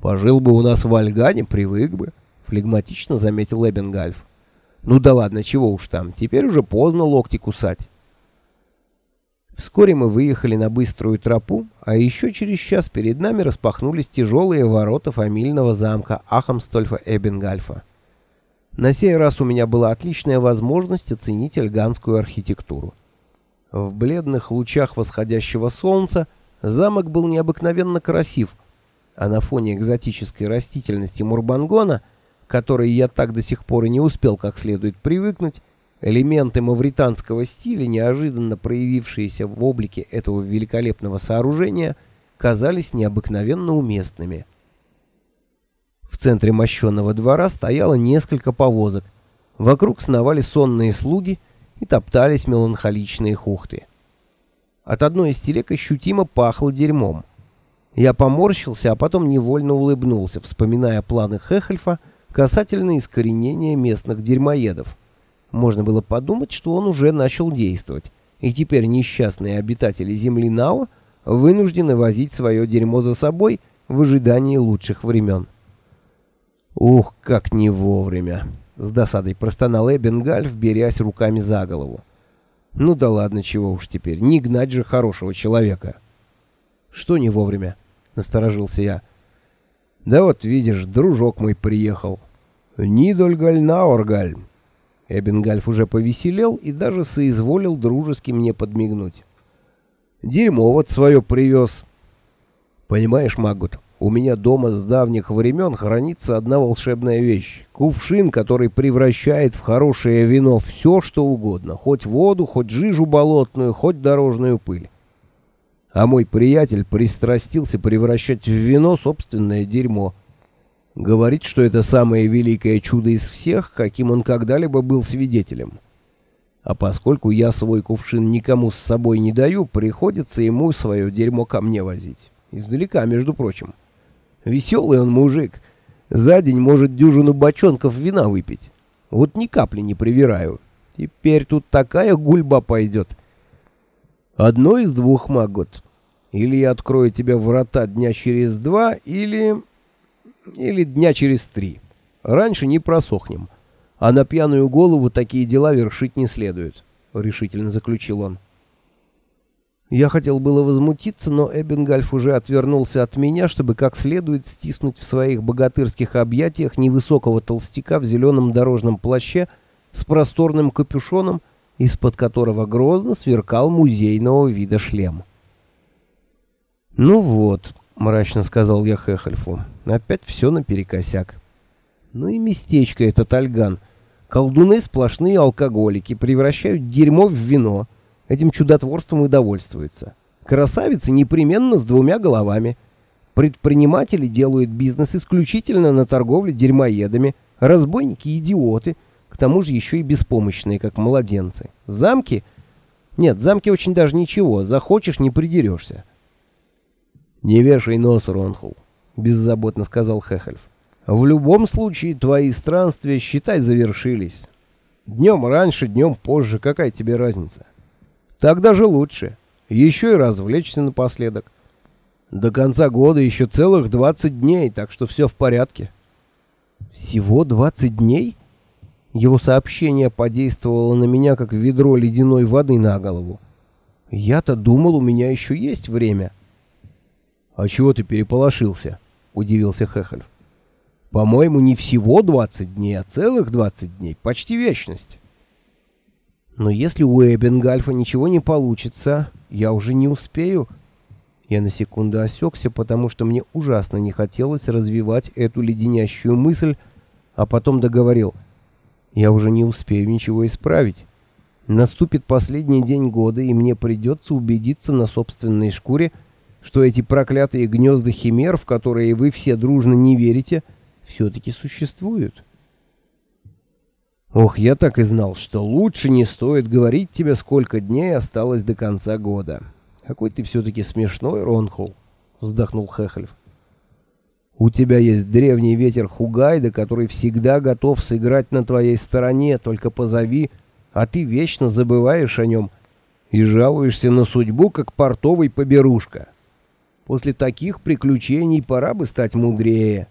Пожил бы у нас в Альгане, привык бы, флегматично заметил Эбенгальф. Ну да ладно, чего уж там, теперь уже поздно локти кусать. Вскоре мы выехали на быструю тропу, а еще через час перед нами распахнулись тяжелые ворота фамильного замка Ахамстольфа Эбенгальфа. На сей раз у меня была отличная возможность оценить альганскую архитектуру. В бледных лучах восходящего солнца замок был необыкновенно красив, а на фоне экзотической растительности Мурбангона, которой я так до сих пор и не успел как следует привыкнуть, Элементы мавританского стиля, неожиданно проявившиеся в облике этого великолепного сооружения, казались необыкновенно уместными. В центре мощенного двора стояло несколько повозок. Вокруг сновали сонные слуги и топтались меланхоличные хухты. От одной из телег ощутимо пахло дерьмом. Я поморщился, а потом невольно улыбнулся, вспоминая планы Хехельфа касательно искоренения местных дерьмоедов. Можно было подумать, что он уже начал действовать, и теперь несчастные обитатели земли Нао вынуждены возить свое дерьмо за собой в ожидании лучших времен. «Ух, как не вовремя!» — с досадой простонал Эбенгальф, берясь руками за голову. «Ну да ладно, чего уж теперь, не гнать же хорошего человека!» «Что не вовремя?» — насторожился я. «Да вот, видишь, дружок мой приехал. Нидольгаль Наоргаль, Эбенгальф уже повеселел и даже соизволил дружески мне подмигнуть. «Дерьмо вот свое привез». «Понимаешь, Магут, у меня дома с давних времен хранится одна волшебная вещь. Кувшин, который превращает в хорошее вино все, что угодно. Хоть воду, хоть жижу болотную, хоть дорожную пыль. А мой приятель пристрастился превращать в вино собственное дерьмо. Говорит, что это самое великое чудо из всех, каким он когда-либо был свидетелем. А поскольку я свой кувшин никому с собой не даю, приходится ему свое дерьмо ко мне возить. Издалека, между прочим. Веселый он мужик. За день может дюжину бочонков вина выпить. Вот ни капли не привираю. Теперь тут такая гульба пойдет. Одно из двух, Магот. Или я открою тебе врата дня через два, или... Или дня через три. Раньше не просохнем. А на пьяную голову такие дела вершить не следует, — решительно заключил он. Я хотел было возмутиться, но Эббингальф уже отвернулся от меня, чтобы как следует стиснуть в своих богатырских объятиях невысокого толстяка в зеленом дорожном плаще с просторным капюшоном, из-под которого грозно сверкал музейного вида шлем. «Ну вот», мрачно сказал я Хехельфу. Опять все наперекосяк. Ну и местечко это Тальган. Колдуны сплошные алкоголики, превращают дерьмо в вино. Этим чудотворством и довольствуются. Красавицы непременно с двумя головами. Предприниматели делают бизнес исключительно на торговле дерьмоедами. Разбойники идиоты, к тому же еще и беспомощные, как младенцы. Замки? Нет, замки очень даже ничего, захочешь не придерешься. «Не вешай нос, Ронхул», — беззаботно сказал Хехельф. «В любом случае твои странствия, считай, завершились. Днем раньше, днем позже, какая тебе разница? Так даже лучше. Еще и развлечься напоследок. До конца года еще целых 20 дней, так что все в порядке». «Всего 20 дней?» Его сообщение подействовало на меня, как ведро ледяной воды на голову. «Я-то думал, у меня еще есть время». «А чего ты переполошился?» — удивился Хехельф. «По-моему, не всего двадцать дней, а целых двадцать дней. Почти вечность». «Но если у Эбенгальфа ничего не получится, я уже не успею». Я на секунду осекся, потому что мне ужасно не хотелось развивать эту леденящую мысль, а потом договорил. «Я уже не успею ничего исправить. Наступит последний день года, и мне придется убедиться на собственной шкуре, что эти проклятые гнезда химер, в которые вы все дружно не верите, все-таки существуют. Ох, я так и знал, что лучше не стоит говорить тебе, сколько дней осталось до конца года. Какой ты все-таки смешной, Ронхул, вздохнул Хехельф. У тебя есть древний ветер Хугайда, который всегда готов сыграть на твоей стороне, только позови, а ты вечно забываешь о нем и жалуешься на судьбу, как портовый поберушка. После таких приключений пора бы стать мудрее.